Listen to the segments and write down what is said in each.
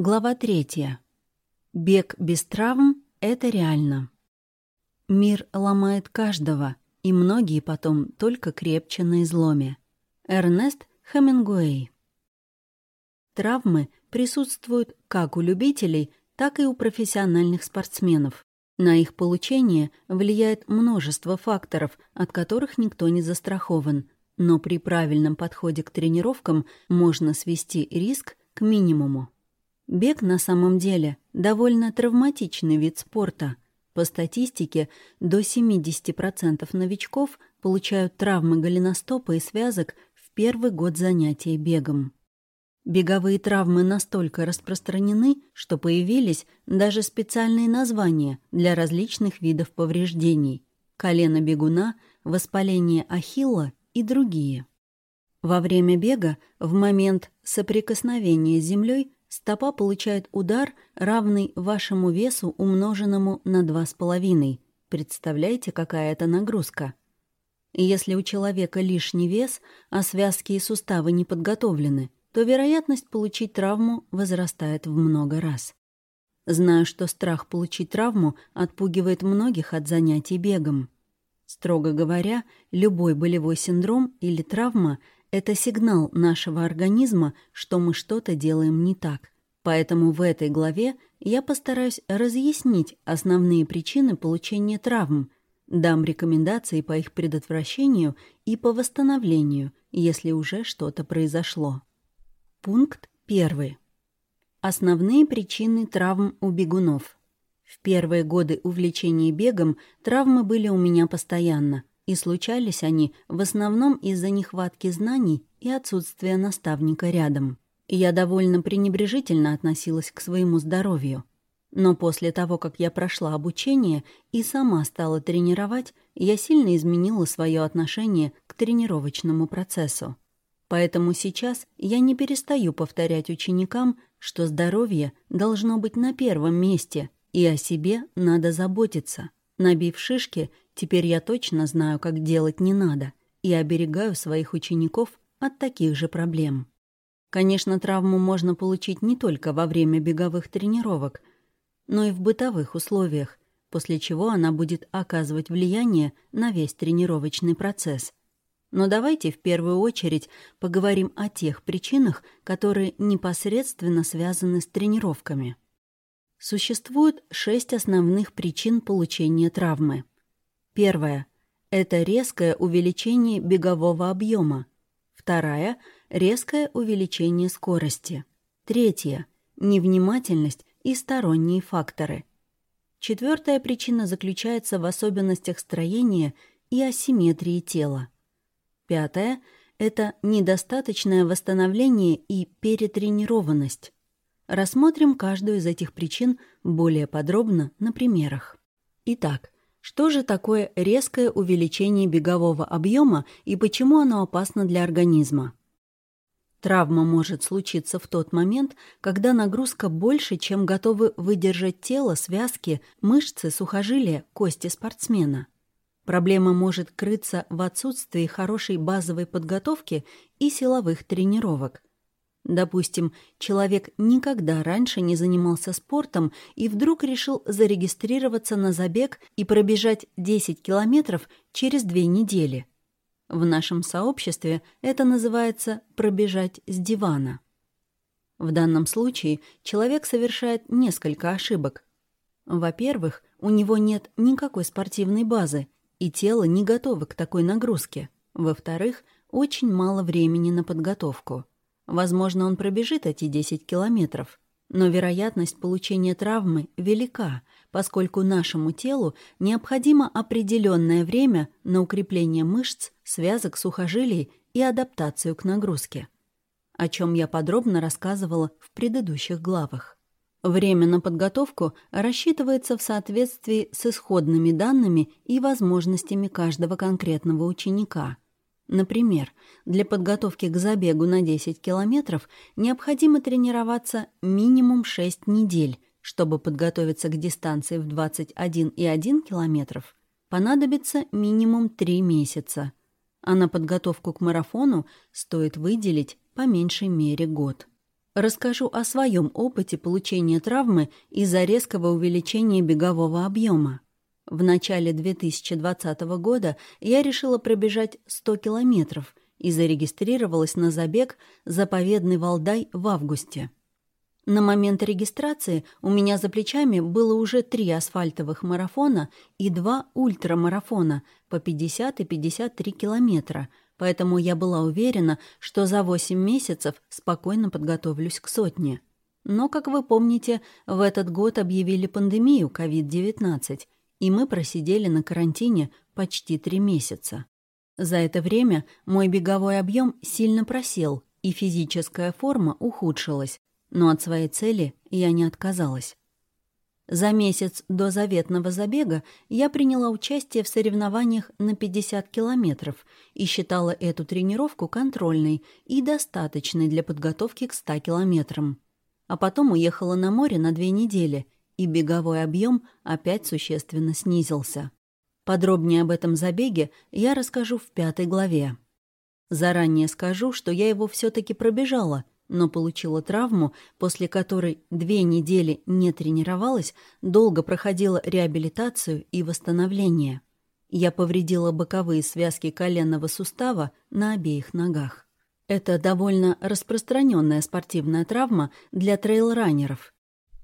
Глава третья. Бег без травм — это реально. Мир ломает каждого, и многие потом только крепче на изломе. Эрнест Хемингуэй. Травмы присутствуют как у любителей, так и у профессиональных спортсменов. На их получение влияет множество факторов, от которых никто не застрахован, но при правильном подходе к тренировкам можно свести риск к минимуму. Бег на самом деле довольно травматичный вид спорта. По статистике, до 70% новичков получают травмы голеностопа и связок в первый год занятия бегом. Беговые травмы настолько распространены, что появились даже специальные названия для различных видов повреждений – колено бегуна, воспаление ахилла и другие. Во время бега, в момент соприкосновения с землей, стопа получает удар, равный вашему весу, умноженному на 2,5. Представляете, какая это нагрузка? Если у человека лишний вес, а связки и суставы не подготовлены – то вероятность получить травму возрастает в много раз. Знаю, что страх получить травму отпугивает многих от занятий бегом. Строго говоря, любой болевой синдром или травма — это сигнал нашего организма, что мы что-то делаем не так. Поэтому в этой главе я постараюсь разъяснить основные причины получения травм, дам рекомендации по их предотвращению и по восстановлению, если уже что-то произошло. Пункт 1. Основные причины травм у бегунов. В первые годы увлечения бегом травмы были у меня постоянно, и случались они в основном из-за нехватки знаний и отсутствия наставника рядом. Я довольно пренебрежительно относилась к своему здоровью. Но после того, как я прошла обучение и сама стала тренировать, я сильно изменила свое отношение к тренировочному процессу. Поэтому сейчас я не перестаю повторять ученикам, что здоровье должно быть на первом месте, и о себе надо заботиться. Набив шишки, теперь я точно знаю, как делать не надо, и оберегаю своих учеников от таких же проблем. Конечно, травму можно получить не только во время беговых тренировок, но и в бытовых условиях, после чего она будет оказывать влияние на весь тренировочный процесс. Но давайте в первую очередь поговорим о тех причинах, которые непосредственно связаны с тренировками. Существует шесть основных причин получения травмы. Первая – это резкое увеличение бегового объема. Вторая – резкое увеличение скорости. Третья – невнимательность и сторонние факторы. Четвертая причина заключается в особенностях строения и асимметрии тела. Пятое — это недостаточное восстановление и перетренированность. Рассмотрим каждую из этих причин более подробно на примерах. Итак, что же такое резкое увеличение бегового объема и почему оно опасно для организма? Травма может случиться в тот момент, когда нагрузка больше, чем готовы выдержать тело, связки, мышцы, сухожилия, кости спортсмена – Проблема может крыться в отсутствии хорошей базовой подготовки и силовых тренировок. Допустим, человек никогда раньше не занимался спортом и вдруг решил зарегистрироваться на забег и пробежать 10 километров через две недели. В нашем сообществе это называется «пробежать с дивана». В данном случае человек совершает несколько ошибок. Во-первых, у него нет никакой спортивной базы – и тело не готово к такой нагрузке. Во-вторых, очень мало времени на подготовку. Возможно, он пробежит эти 10 километров, но вероятность получения травмы велика, поскольку нашему телу необходимо определенное время на укрепление мышц, связок, сухожилий и адаптацию к нагрузке, о чем я подробно рассказывала в предыдущих главах. Время на подготовку рассчитывается в соответствии с исходными данными и возможностями каждого конкретного ученика. Например, для подготовки к забегу на 10 километров необходимо тренироваться минимум 6 недель, чтобы подготовиться к дистанции в 21,1 километров, понадобится минимум 3 месяца, а на подготовку к марафону стоит выделить по меньшей мере год. Расскажу о своем опыте получения травмы из-за резкого увеличения бегового объема. В начале 2020 года я решила пробежать 100 километров и зарегистрировалась на забег «Заповедный Валдай» в августе. На момент регистрации у меня за плечами было уже три асфальтовых марафона и два ультрамарафона по 50 и 53 километра, поэтому я была уверена, что за 8 месяцев спокойно подготовлюсь к сотне. Но, как вы помните, в этот год объявили пандемию COVID-19, и мы просидели на карантине почти три месяца. За это время мой беговой объем сильно просел, и физическая форма ухудшилась, но от своей цели я не отказалась. За месяц до заветного забега я приняла участие в соревнованиях на 50 километров и считала эту тренировку контрольной и достаточной для подготовки к 100 километрам. А потом уехала на море на две недели, и беговой объем опять существенно снизился. Подробнее об этом забеге я расскажу в пятой главе. Заранее скажу, что я его все таки пробежала — но получила травму, после которой две недели не тренировалась, долго проходила реабилитацию и восстановление. Я повредила боковые связки коленного сустава на обеих ногах. Это довольно распространенная спортивная травма для трейлранеров.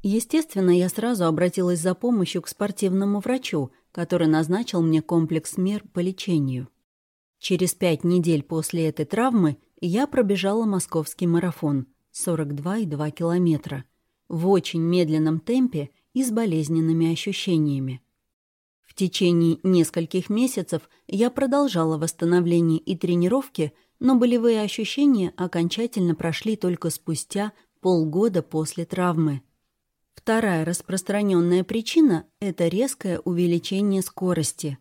Естественно, я сразу обратилась за помощью к спортивному врачу, который назначил мне комплекс мер по лечению. Через пять недель после этой травмы я пробежала московский марафон 42,2 километра в очень медленном темпе и с болезненными ощущениями. В течение нескольких месяцев я продолжала восстановление и тренировки, но болевые ощущения окончательно прошли только спустя полгода после травмы. Вторая распространенная причина – это резкое увеличение скорости.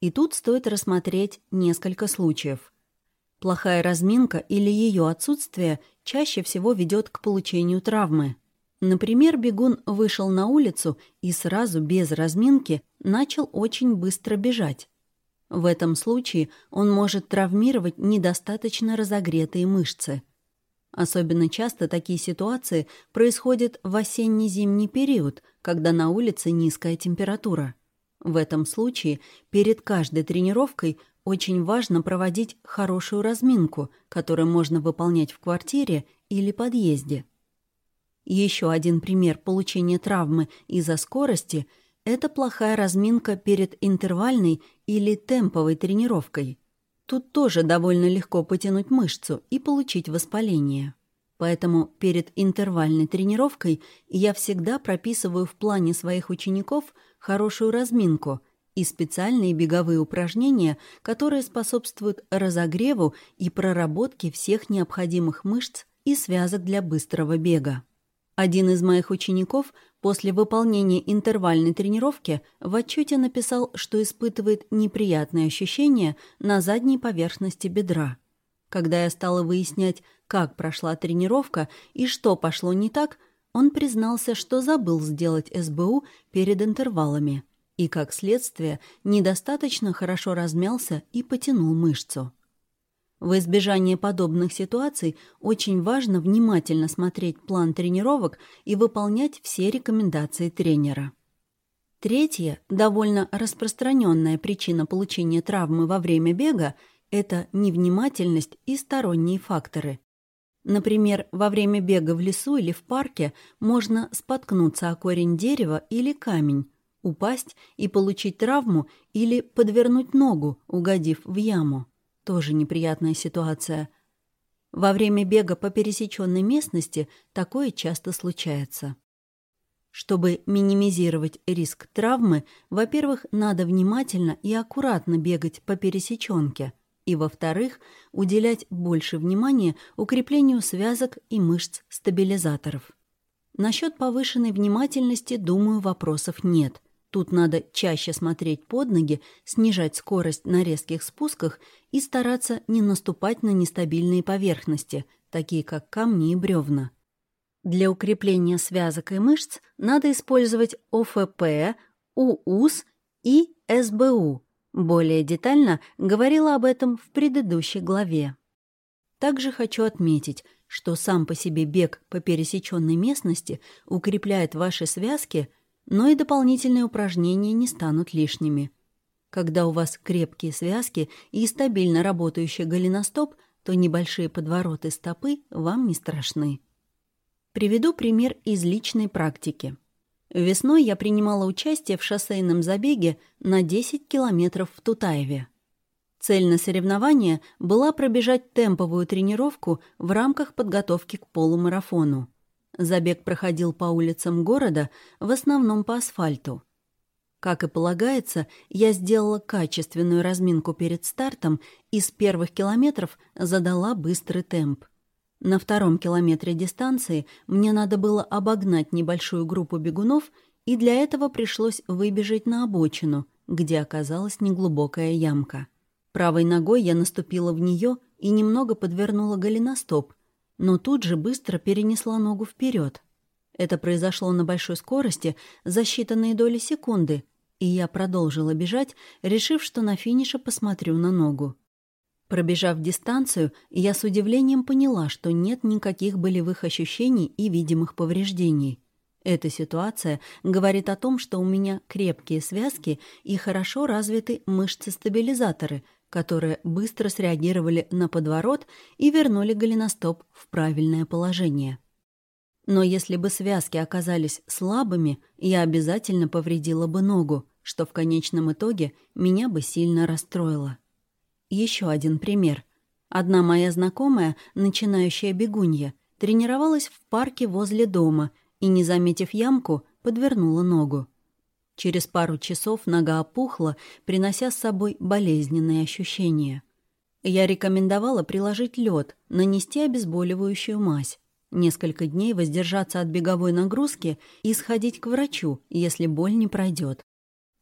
И тут стоит рассмотреть несколько случаев – Плохая разминка или ее отсутствие чаще всего ведет к получению травмы. Например, бегун вышел на улицу и сразу без разминки начал очень быстро бежать. В этом случае он может травмировать недостаточно разогретые мышцы. Особенно часто такие ситуации происходят в осенне-зимний период, когда на улице низкая температура. В этом случае перед каждой тренировкой очень важно проводить хорошую разминку, которую можно выполнять в квартире или подъезде. Еще один пример получения травмы из-за скорости – это плохая разминка перед интервальной или темповой тренировкой. Тут тоже довольно легко потянуть мышцу и получить воспаление. Поэтому перед интервальной тренировкой я всегда прописываю в плане своих учеников хорошую разминку – и специальные беговые упражнения, которые способствуют разогреву и проработке всех необходимых мышц и связок для быстрого бега. Один из моих учеников после выполнения интервальной тренировки в отчете написал, что испытывает неприятные ощущения на задней поверхности бедра. Когда я стала выяснять, как прошла тренировка и что пошло не так, он признался, что забыл сделать СБУ перед интервалами – и, как следствие, недостаточно хорошо размялся и потянул мышцу. В избежание подобных ситуаций очень важно внимательно смотреть план тренировок и выполнять все рекомендации тренера. Третья, довольно распространенная причина получения травмы во время бега – это невнимательность и сторонние факторы. Например, во время бега в лесу или в парке можно споткнуться о корень дерева или камень, упасть и получить травму или подвернуть ногу, угодив в яму. Тоже неприятная ситуация. Во время бега по пересеченной местности такое часто случается. Чтобы минимизировать риск травмы, во-первых, надо внимательно и аккуратно бегать по пересеченке, и, во-вторых, уделять больше внимания укреплению связок и мышц стабилизаторов. Насчет повышенной внимательности, думаю, вопросов нет. Тут надо чаще смотреть под ноги, снижать скорость на резких спусках и стараться не наступать на нестабильные поверхности, такие как камни и бревна. Для укрепления связок и мышц надо использовать ОФП, УУС и СБУ. Более детально говорила об этом в предыдущей главе. Также хочу отметить, что сам по себе бег по пересеченной местности укрепляет ваши связки, но и дополнительные упражнения не станут лишними. Когда у вас крепкие связки и стабильно работающий голеностоп, то небольшие подвороты стопы вам не страшны. Приведу пример из личной практики. Весной я принимала участие в шоссейном забеге на 10 километров в Тутаеве. Цель на соревнования была пробежать темповую тренировку в рамках подготовки к полумарафону. Забег проходил по улицам города, в основном по асфальту. Как и полагается, я сделала качественную разминку перед стартом и с первых километров задала быстрый темп. На втором километре дистанции мне надо было обогнать небольшую группу бегунов, и для этого пришлось выбежать на обочину, где оказалась неглубокая ямка. Правой ногой я наступила в нее и немного подвернула голеностоп, но тут же быстро перенесла ногу вперед. Это произошло на большой скорости за считанные доли секунды, и я продолжила бежать, решив, что на финише посмотрю на ногу. Пробежав дистанцию, я с удивлением поняла, что нет никаких болевых ощущений и видимых повреждений. Эта ситуация говорит о том, что у меня крепкие связки и хорошо развиты мышцы-стабилизаторы, которые быстро среагировали на подворот и вернули голеностоп в правильное положение. Но если бы связки оказались слабыми, я обязательно повредила бы ногу, что в конечном итоге меня бы сильно расстроило. Еще один пример. Одна моя знакомая, начинающая бегунья, тренировалась в парке возле дома и, не заметив ямку, подвернула ногу. Через пару часов нога опухла, принося с собой болезненные ощущения. Я рекомендовала приложить лед, нанести обезболивающую мазь, несколько дней воздержаться от беговой нагрузки и сходить к врачу, если боль не пройдет.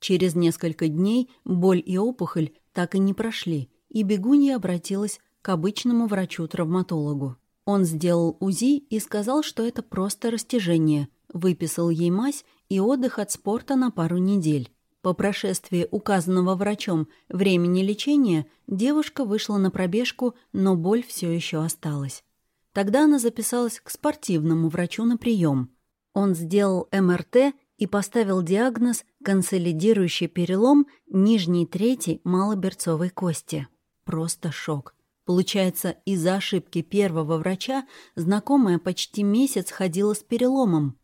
Через несколько дней боль и опухоль так и не прошли, и бегунья обратилась к обычному врачу-травматологу. Он сделал УЗИ и сказал, что это просто растяжение, выписал ей мазь и отдых от спорта на пару недель. По прошествии указанного врачом времени лечения девушка вышла на пробежку, но боль все еще осталась. Тогда она записалась к спортивному врачу на прием. Он сделал МРТ и поставил диагноз консолидирующий перелом нижней трети малоберцовой кости. Просто шок. Получается, из-за ошибки первого врача знакомая почти месяц ходила с переломом.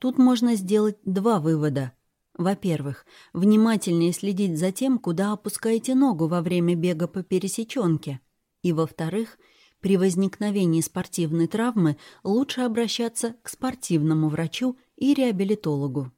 Тут можно сделать два вывода. Во-первых, внимательнее следить за тем, куда опускаете ногу во время бега по пересеченке. И во-вторых, при возникновении спортивной травмы лучше обращаться к спортивному врачу и реабилитологу.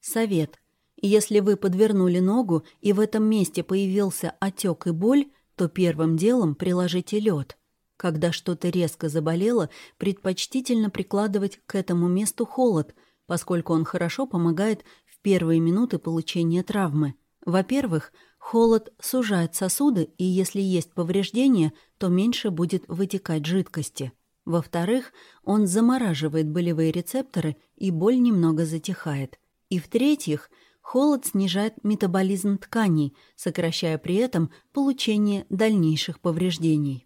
Совет. Если вы подвернули ногу и в этом месте появился отек и боль, то первым делом приложите лед. Когда что-то резко заболело, предпочтительно прикладывать к этому месту холод, поскольку он хорошо помогает в первые минуты получения травмы. Во-первых, холод сужает сосуды, и если есть повреждения, то меньше будет вытекать жидкости. Во-вторых, он замораживает болевые рецепторы, и боль немного затихает. И в-третьих, Холод снижает метаболизм тканей, сокращая при этом получение дальнейших повреждений.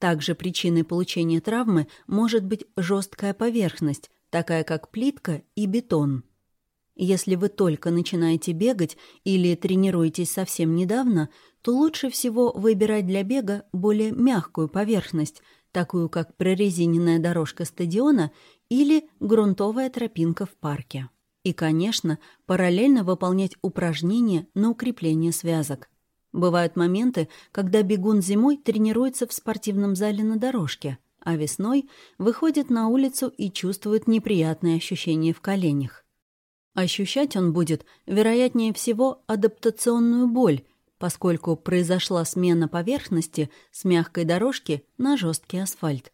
Также причиной получения травмы может быть жесткая поверхность, такая как плитка и бетон. Если вы только начинаете бегать или тренируетесь совсем недавно, то лучше всего выбирать для бега более мягкую поверхность, такую как прорезиненная дорожка стадиона или грунтовая тропинка в парке. И, конечно, параллельно выполнять упражнения на укрепление связок. Бывают моменты, когда бегун зимой тренируется в спортивном зале на дорожке, а весной выходит на улицу и чувствует неприятные ощущения в коленях. Ощущать он будет, вероятнее всего, адаптационную боль, поскольку произошла смена поверхности с мягкой дорожки на жесткий асфальт.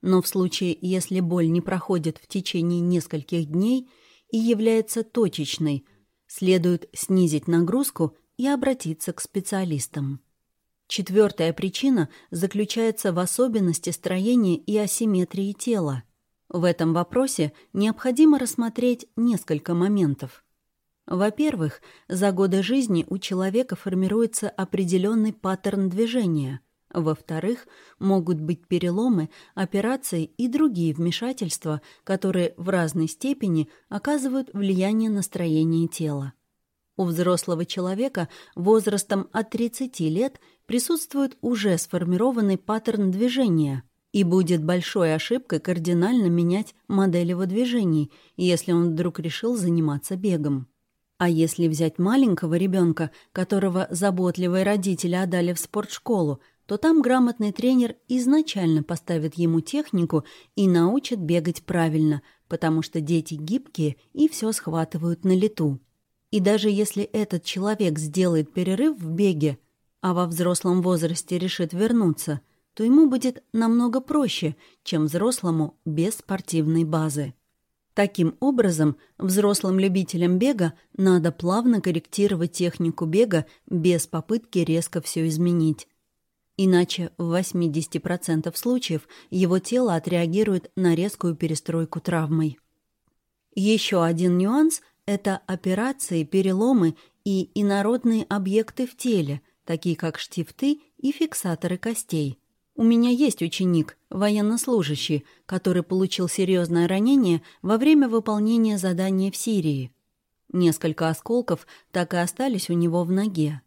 Но в случае, если боль не проходит в течение нескольких дней – и является точечной, следует снизить нагрузку и обратиться к специалистам. Четвертая причина заключается в особенности строения и асимметрии тела. В этом вопросе необходимо рассмотреть несколько моментов. Во-первых, за годы жизни у человека формируется определенный паттерн движения, Во-вторых, могут быть переломы, операции и другие вмешательства, которые в разной степени оказывают влияние на строение тела. У взрослого человека возрастом от 30 лет присутствует уже сформированный паттерн движения, и будет большой ошибкой кардинально менять модель его движений, если он вдруг решил заниматься бегом. А если взять маленького ребенка, которого заботливые родители отдали в спортшколу, то там грамотный тренер изначально поставит ему технику и научит бегать правильно, потому что дети гибкие и все схватывают на лету. И даже если этот человек сделает перерыв в беге, а во взрослом возрасте решит вернуться, то ему будет намного проще, чем взрослому без спортивной базы. Таким образом, взрослым любителям бега надо плавно корректировать технику бега без попытки резко все изменить. Иначе в 80% случаев его тело отреагирует на резкую перестройку травмой. Еще один нюанс – это операции, переломы и инородные объекты в теле, такие как штифты и фиксаторы костей. У меня есть ученик, военнослужащий, который получил серьезное ранение во время выполнения задания в Сирии. Несколько осколков так и остались у него в ноге.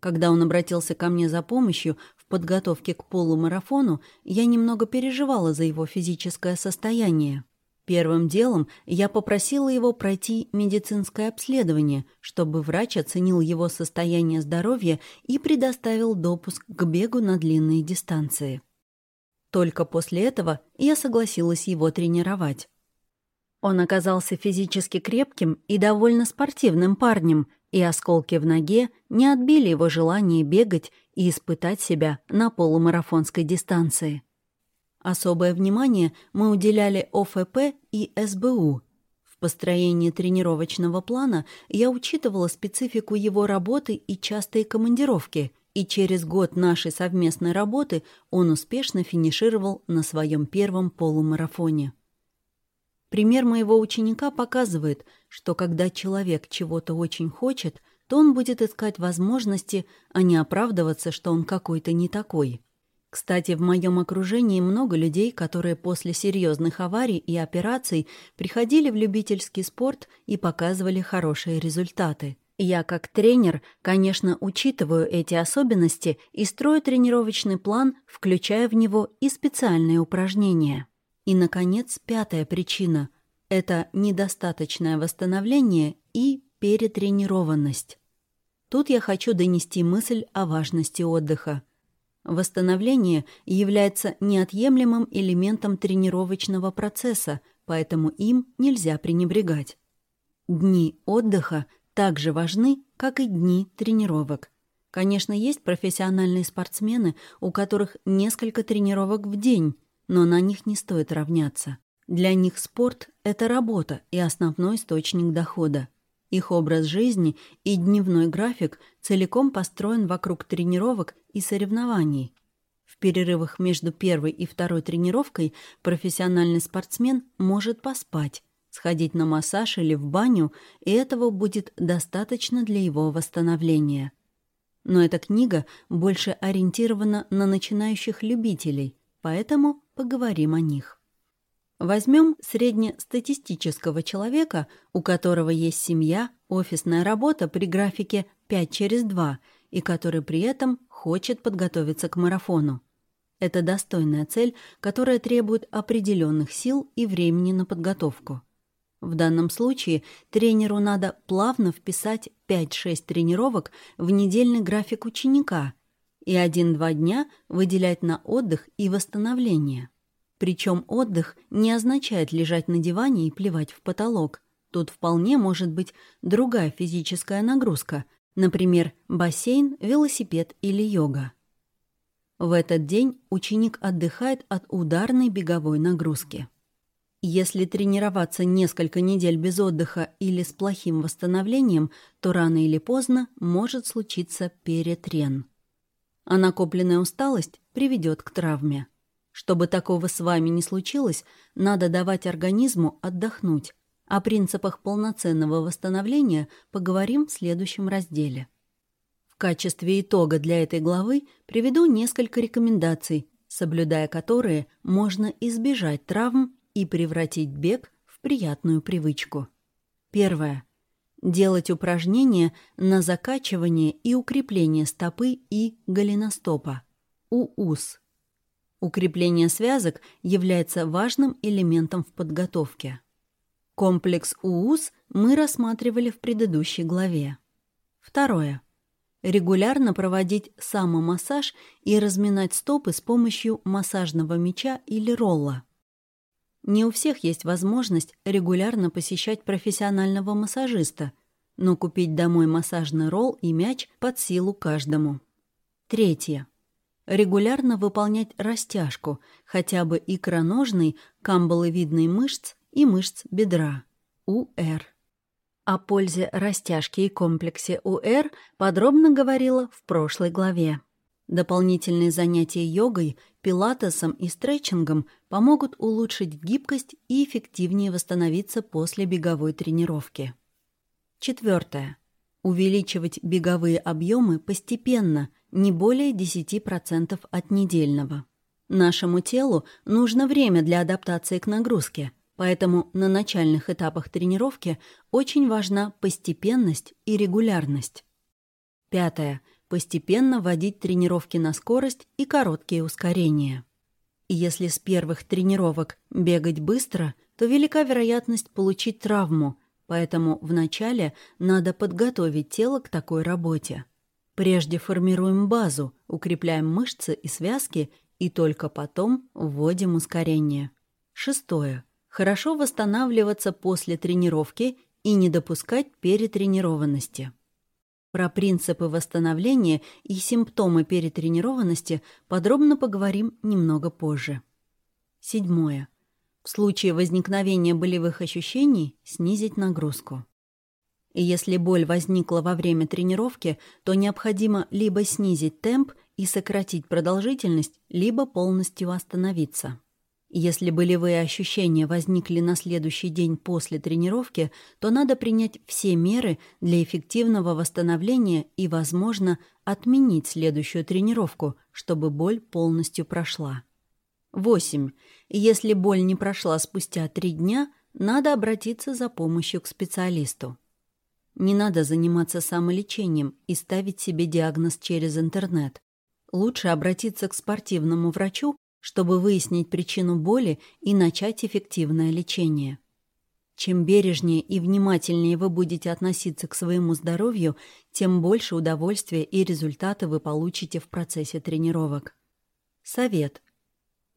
Когда он обратился ко мне за помощью в подготовке к полумарафону, я немного переживала за его физическое состояние. Первым делом я попросила его пройти медицинское обследование, чтобы врач оценил его состояние здоровья и предоставил допуск к бегу на длинные дистанции. Только после этого я согласилась его тренировать. Он оказался физически крепким и довольно спортивным парнем, и осколки в ноге не отбили его желание бегать и испытать себя на полумарафонской дистанции. Особое внимание мы уделяли ОФП и СБУ. В построении тренировочного плана я учитывала специфику его работы и частые командировки, и через год нашей совместной работы он успешно финишировал на своем первом полумарафоне. Пример моего ученика показывает, что когда человек чего-то очень хочет, то он будет искать возможности, а не оправдываться, что он какой-то не такой. Кстати, в моем окружении много людей, которые после серьезных аварий и операций приходили в любительский спорт и показывали хорошие результаты. Я, как тренер, конечно, учитываю эти особенности и строю тренировочный план, включая в него и специальные упражнения. И, наконец, пятая причина – это недостаточное восстановление и перетренированность. Тут я хочу донести мысль о важности отдыха – Восстановление является неотъемлемым элементом тренировочного процесса, поэтому им нельзя пренебрегать. Дни отдыха также важны, как и дни тренировок. Конечно, есть профессиональные спортсмены, у которых несколько тренировок в день, но на них не стоит равняться. Для них спорт — это работа и основной источник дохода. Их образ жизни и дневной график целиком построен вокруг тренировок и соревнований. В перерывах между первой и второй тренировкой профессиональный спортсмен может поспать, сходить на массаж или в баню, и этого будет достаточно для его восстановления. Но эта книга больше ориентирована на начинающих любителей, поэтому поговорим о них. Возьмем среднестатистического человека, у которого есть семья, офисная работа при графике 5 через 2 и который при этом хочет подготовиться к марафону. Это достойная цель, которая требует определенных сил и времени на подготовку. В данном случае тренеру надо плавно вписать 5-6 тренировок в недельный график ученика и 1-2 дня выделять на отдых и восстановление. Причем отдых не означает лежать на диване и плевать в потолок. Тут вполне может быть другая физическая нагрузка, например, бассейн, велосипед или йога. В этот день ученик отдыхает от ударной беговой нагрузки. Если тренироваться несколько недель без отдыха или с плохим восстановлением, то рано или поздно может случиться перетрен. А накопленная усталость приведет к травме. Чтобы такого с вами не случилось, надо давать организму отдохнуть. О принципах полноценного восстановления поговорим в следующем разделе. В качестве итога для этой главы приведу несколько рекомендаций, соблюдая которые можно избежать травм и превратить бег в приятную привычку. Первое. Делать упражнения на закачивание и укрепление стопы и голеностопа. УУС. Укрепление связок является важным элементом в подготовке. Комплекс УУС мы рассматривали в предыдущей главе. Второе регулярно проводить самомассаж и разминать стопы с помощью массажного мяча или ролла. Не у всех есть возможность регулярно посещать профессионального массажиста, но купить домой массажный ролл и мяч под силу каждому. Третье. Регулярно выполнять растяжку, хотя бы икроножной, камбаловидной мышц и мышц бедра, УР. О пользе растяжки и комплексе УР подробно говорила в прошлой главе. Дополнительные занятия йогой, пилатесом и стретчингом помогут улучшить гибкость и эффективнее восстановиться после беговой тренировки. Четвертое. Увеличивать беговые объемы постепенно, не более 10% от недельного. Нашему телу нужно время для адаптации к нагрузке – Поэтому на начальных этапах тренировки очень важна постепенность и регулярность. Пятое. Постепенно вводить тренировки на скорость и короткие ускорения. Если с первых тренировок бегать быстро, то велика вероятность получить травму, поэтому вначале надо подготовить тело к такой работе. Прежде формируем базу, укрепляем мышцы и связки и только потом вводим ускорение. Шестое хорошо восстанавливаться после тренировки и не допускать перетренированности. Про принципы восстановления и симптомы перетренированности подробно поговорим немного позже. Седьмое. В случае возникновения болевых ощущений снизить нагрузку. И если боль возникла во время тренировки, то необходимо либо снизить темп и сократить продолжительность, либо полностью остановиться. Если болевые ощущения возникли на следующий день после тренировки, то надо принять все меры для эффективного восстановления и, возможно, отменить следующую тренировку, чтобы боль полностью прошла. 8. Если боль не прошла спустя 3 дня, надо обратиться за помощью к специалисту. Не надо заниматься самолечением и ставить себе диагноз через интернет. Лучше обратиться к спортивному врачу чтобы выяснить причину боли и начать эффективное лечение. Чем бережнее и внимательнее вы будете относиться к своему здоровью, тем больше удовольствия и результаты вы получите в процессе тренировок. Совет.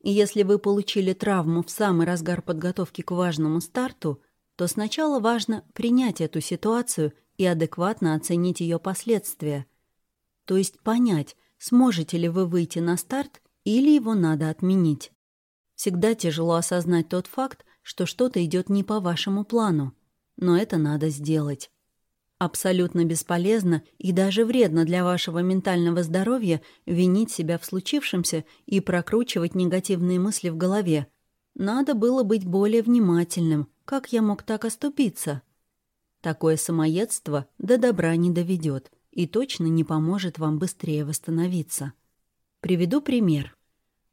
Если вы получили травму в самый разгар подготовки к важному старту, то сначала важно принять эту ситуацию и адекватно оценить ее последствия. То есть понять, сможете ли вы выйти на старт или его надо отменить. Всегда тяжело осознать тот факт, что что-то идет не по вашему плану, но это надо сделать. Абсолютно бесполезно и даже вредно для вашего ментального здоровья винить себя в случившемся и прокручивать негативные мысли в голове. Надо было быть более внимательным. Как я мог так оступиться? Такое самоедство до добра не доведет и точно не поможет вам быстрее восстановиться. Приведу пример.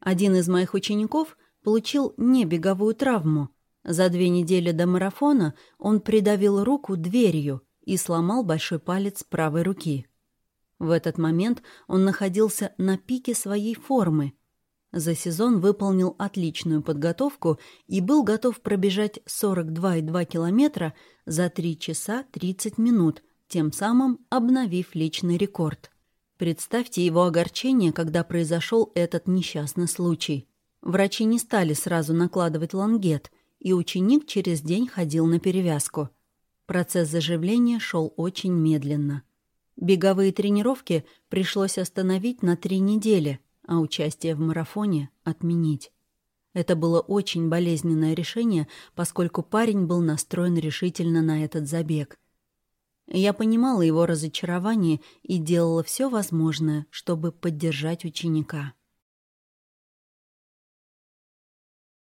Один из моих учеников получил небеговую травму. За две недели до марафона он придавил руку дверью и сломал большой палец правой руки. В этот момент он находился на пике своей формы. За сезон выполнил отличную подготовку и был готов пробежать 42,2 километра за 3 часа 30 минут, тем самым обновив личный рекорд. Представьте его огорчение, когда произошел этот несчастный случай. Врачи не стали сразу накладывать лангет, и ученик через день ходил на перевязку. Процесс заживления шел очень медленно. Беговые тренировки пришлось остановить на три недели, а участие в марафоне отменить. Это было очень болезненное решение, поскольку парень был настроен решительно на этот забег. Я понимала его разочарование и делала все возможное, чтобы поддержать ученика.